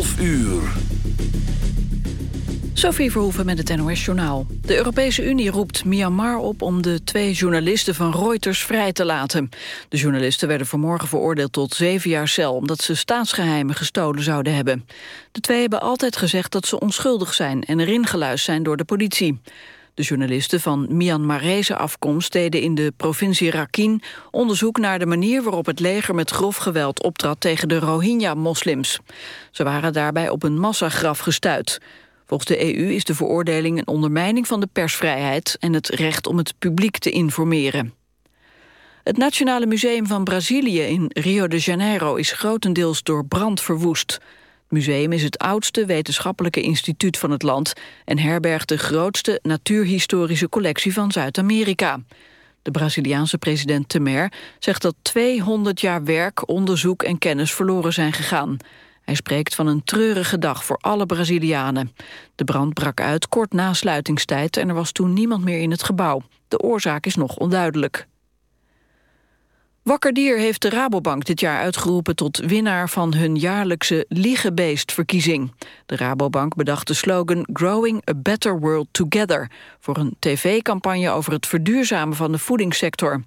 12 uur. Sophie Verhoeven met het NOS-journaal. De Europese Unie roept Myanmar op om de twee journalisten van Reuters vrij te laten. De journalisten werden vanmorgen veroordeeld tot zeven jaar cel... omdat ze staatsgeheimen gestolen zouden hebben. De twee hebben altijd gezegd dat ze onschuldig zijn... en erin geluisterd zijn door de politie. De journalisten van Myanmarese afkomst deden in de provincie Rakhine onderzoek naar de manier waarop het leger met grof geweld optrad tegen de Rohingya-moslims. Ze waren daarbij op een massagraf gestuit. Volgens de EU is de veroordeling een ondermijning van de persvrijheid en het recht om het publiek te informeren. Het Nationale Museum van Brazilië in Rio de Janeiro is grotendeels door brand verwoest. Museum is het oudste wetenschappelijke instituut van het land... en herbergt de grootste natuurhistorische collectie van Zuid-Amerika. De Braziliaanse president Temer zegt dat 200 jaar werk, onderzoek en kennis verloren zijn gegaan. Hij spreekt van een treurige dag voor alle Brazilianen. De brand brak uit kort na sluitingstijd en er was toen niemand meer in het gebouw. De oorzaak is nog onduidelijk. Wakker Dier heeft de Rabobank dit jaar uitgeroepen tot winnaar van hun jaarlijkse Liegebeest-verkiezing. De Rabobank bedacht de slogan Growing a Better World Together voor een tv-campagne over het verduurzamen van de voedingssector.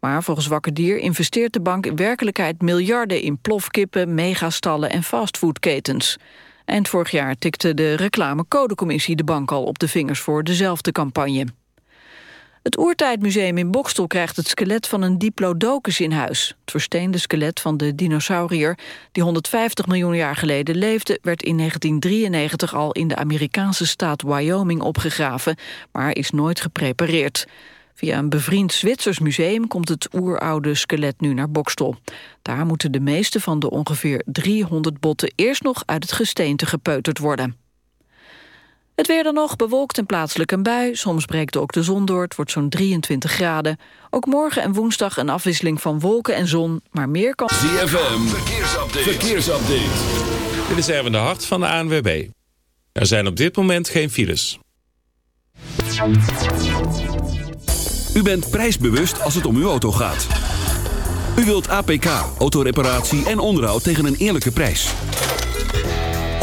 Maar volgens Wakker Dier investeert de bank in werkelijkheid miljarden in plofkippen, megastallen en fastfoodketens. Eind vorig jaar tikte de reclamecodecommissie de bank al op de vingers voor dezelfde campagne. Het Oertijdmuseum in Bokstel krijgt het skelet van een diplodocus in huis. Het versteende skelet van de dinosaurier die 150 miljoen jaar geleden leefde... werd in 1993 al in de Amerikaanse staat Wyoming opgegraven... maar is nooit geprepareerd. Via een bevriend Zwitsers museum komt het oeroude skelet nu naar Bokstel. Daar moeten de meeste van de ongeveer 300 botten eerst nog uit het gesteente gepeuterd worden. Het weer dan nog, bewolkt en plaatselijk een bui. Soms breekt ook de zon door, het wordt zo'n 23 graden. Ook morgen en woensdag een afwisseling van wolken en zon, maar meer kan... ZFM, verkeersupdate. verkeersupdate. Dit is Erwin de Hart van de ANWB. Er zijn op dit moment geen files. U bent prijsbewust als het om uw auto gaat. U wilt APK, autoreparatie en onderhoud tegen een eerlijke prijs.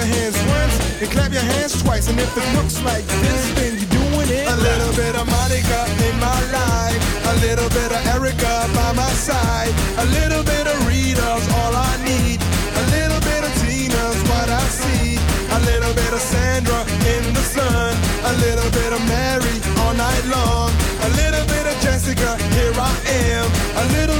Your hands once and clap your hands twice. And if it looks like this, then you're doing it. A little bit of Monica in my life. A little bit of Erica by my side. A little bit of Rita's all I need. A little bit of Tina's what I see. A little bit of Sandra in the sun. A little bit of Mary all night long. A little bit of Jessica, here I am. A little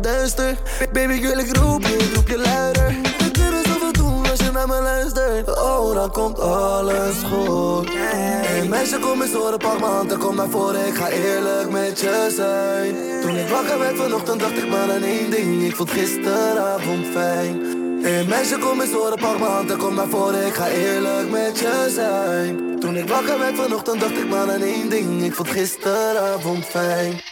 Ik. Baby, ik wil ik roep je, ik roep je luider. We kunnen zoveel doen als je naar me luistert. Oh, dan komt alles goed. Hey meisje, kom eens horen, pak m'n hand en kom naar voren. Ik ga eerlijk met je zijn. Toen ik wakker werd vanochtend, dacht ik maar aan één ding. Ik vond gisteravond fijn. Hey meisje, kom eens horen, pak m'n hand en kom naar voren. Ik ga eerlijk met je zijn. Toen ik wakker werd vanochtend, dacht ik maar aan één ding. Ik vond gisteravond fijn.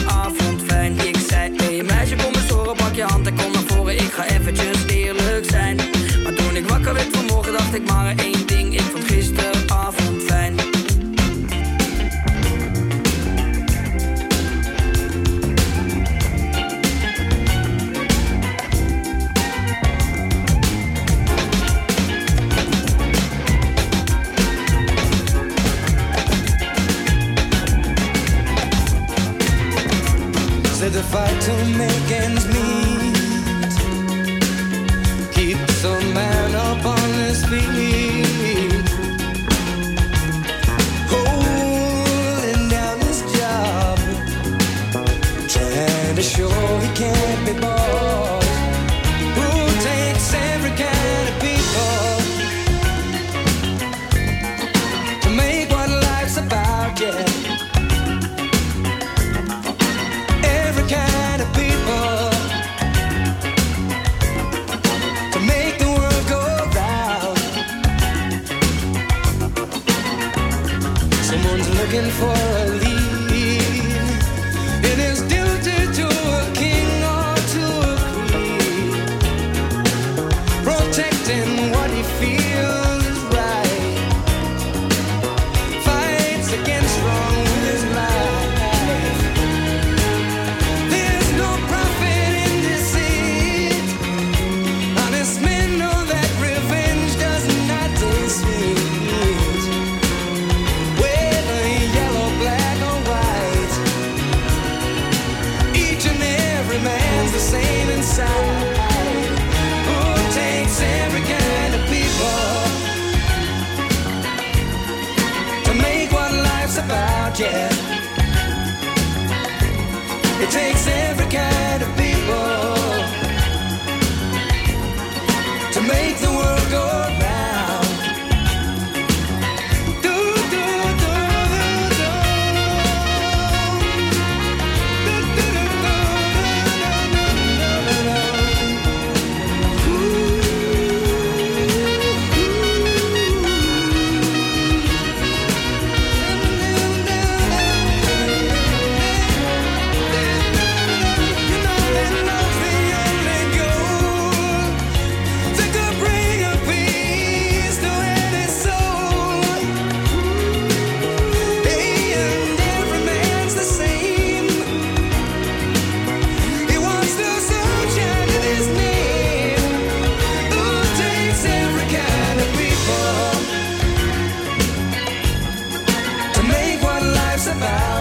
pak je hand en kom naar voren, ik ga eventjes eerlijk zijn. Maar toen ik wakker werd vanmorgen dacht ik maar één ding, ik vond gisteravond fijn. Zet een fight to make ends show he can't be bought. Looking for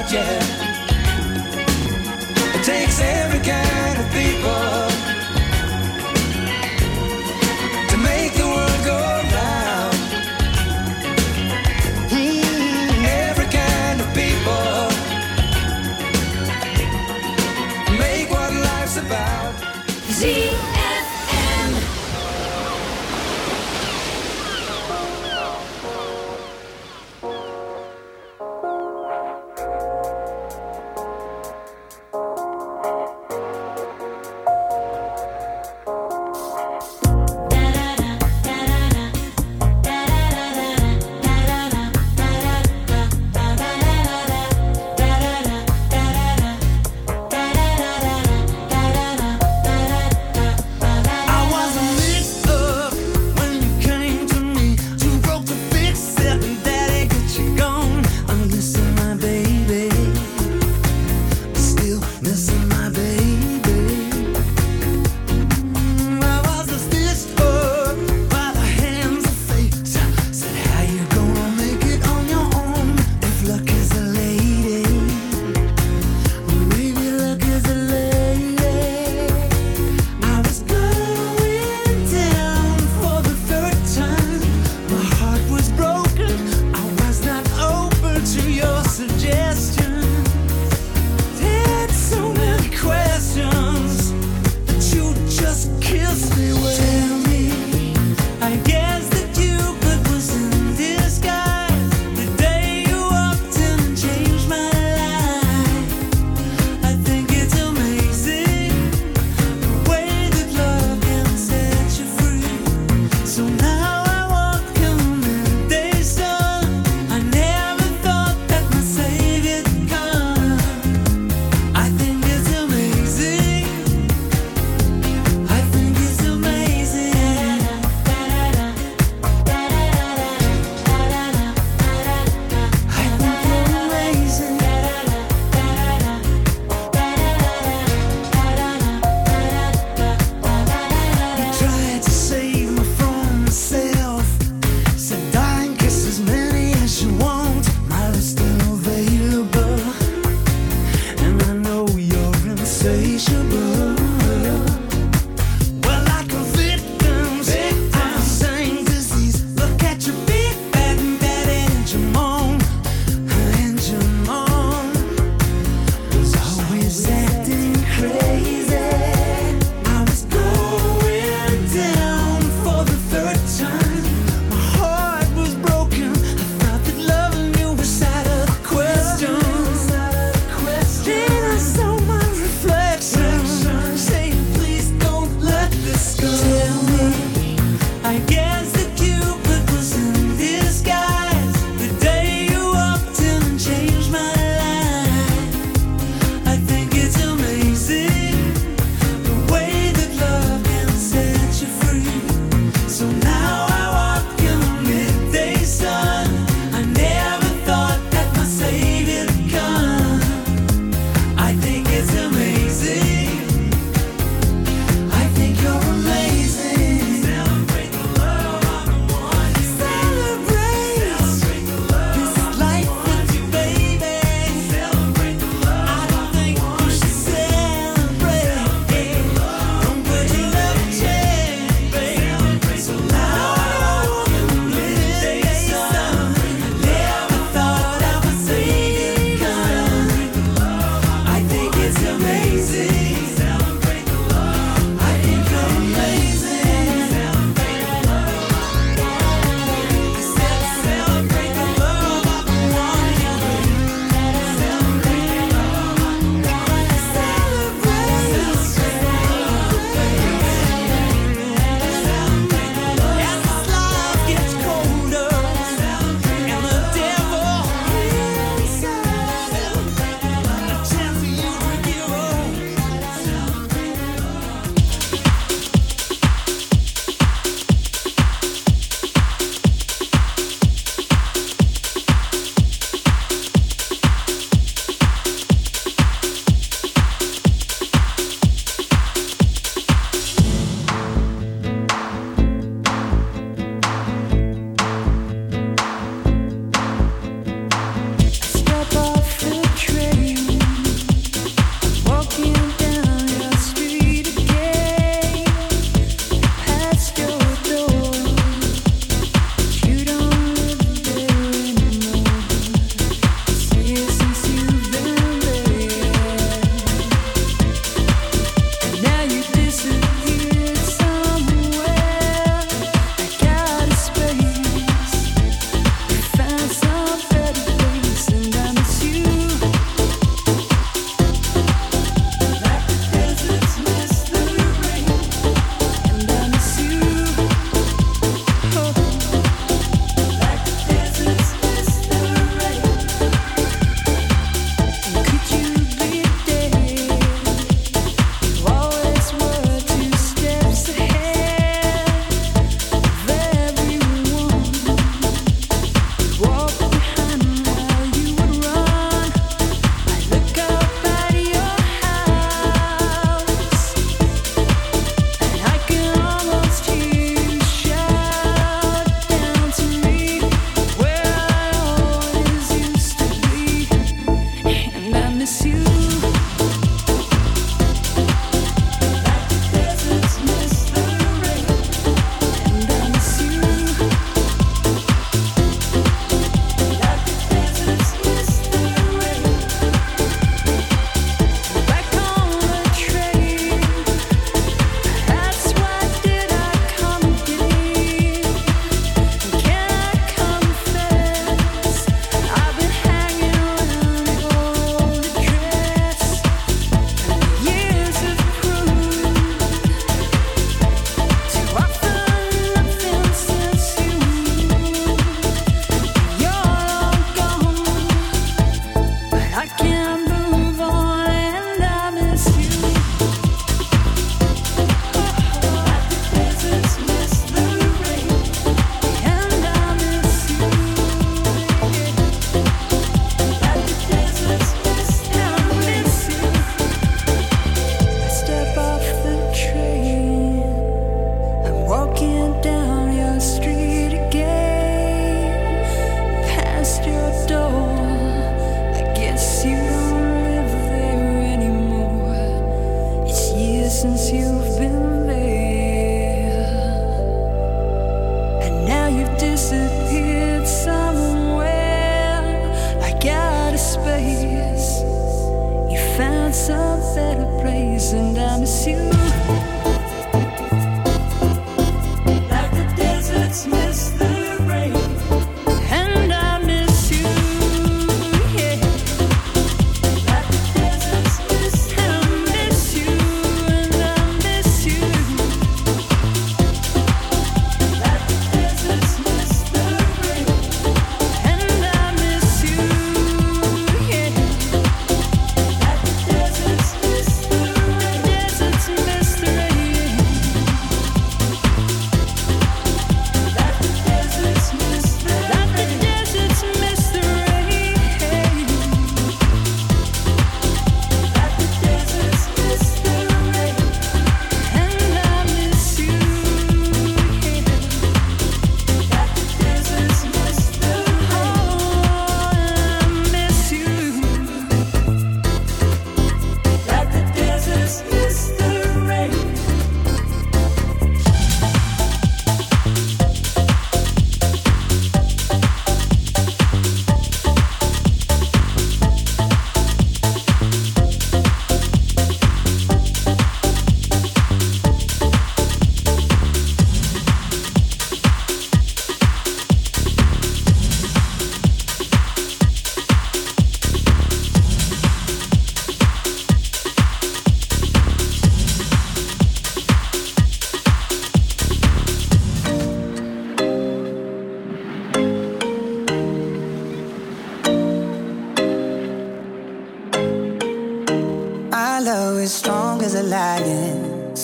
yeah.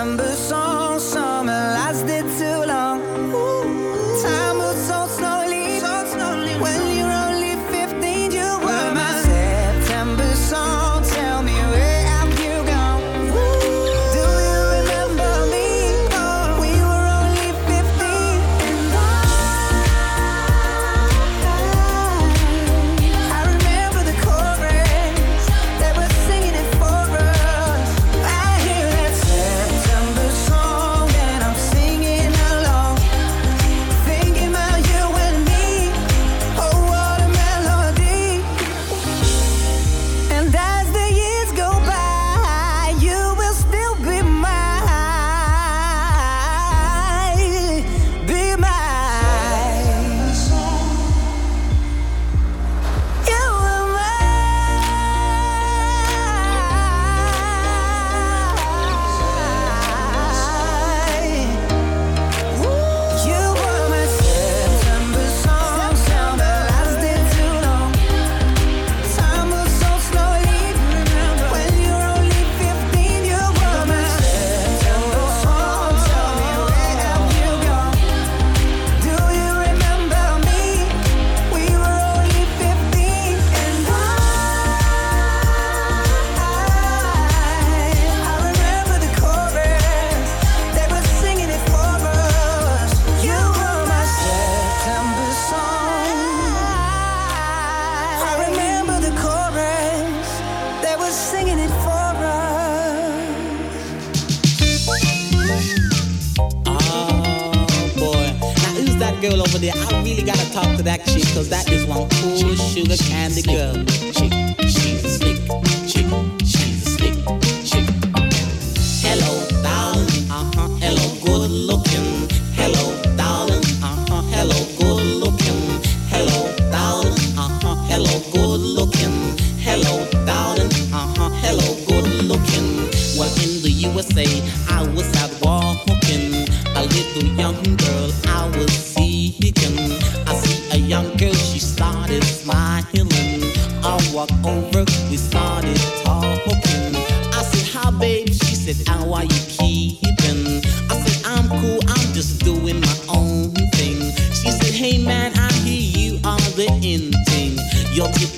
December song cool sugar candy girl. She's a slick chick. She's a slick chick. Hello, darling. Uh huh. Hello, good looking. Hello, darling. Uh huh. Hello, good looking. Hello, darling. Uh huh. Hello, good looking. Hello, darling. Uh huh. Hello, good looking. Well, in the USA.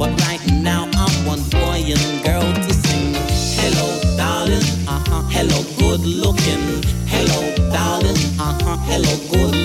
But right now I want boy and girl to sing. Hello, darling. Uh-huh. Hello, good looking. Hello, darling. Uh-huh. Hello, good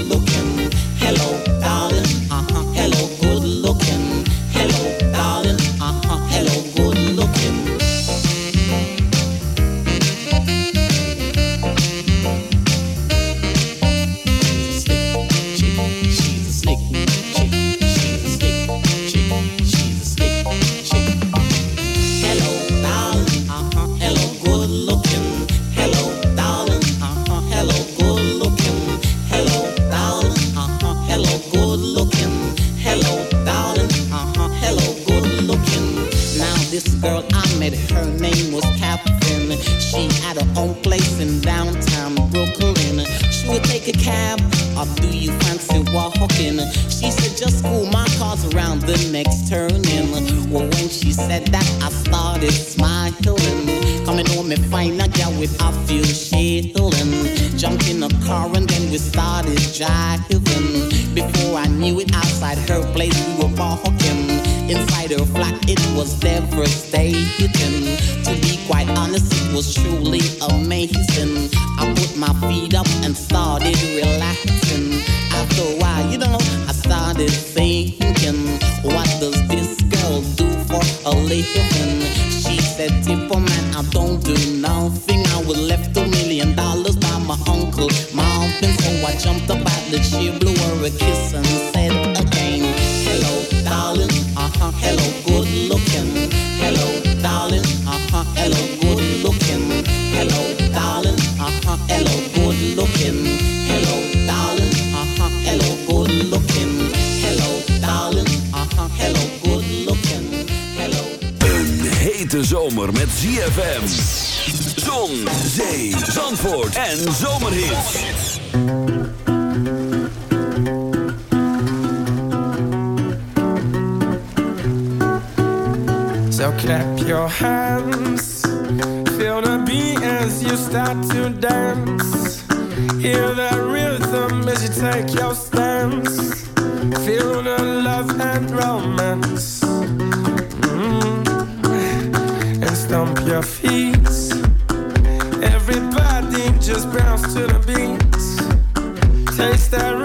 feet. Everybody just bounce to the beats. Taste that.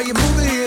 way you move it.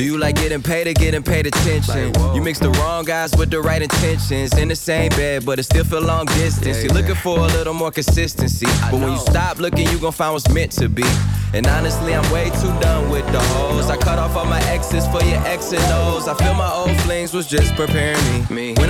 Do you like getting paid or getting paid attention? you mix the wrong guys with the right intentions. In the same bed, but it still feel long distance. You're looking for a little more consistency. But when you stop looking, you gon' find what's meant to be. And honestly, I'm way too done with the hoes. I cut off all my exes for your X and O's. I feel my old flings was just preparing me.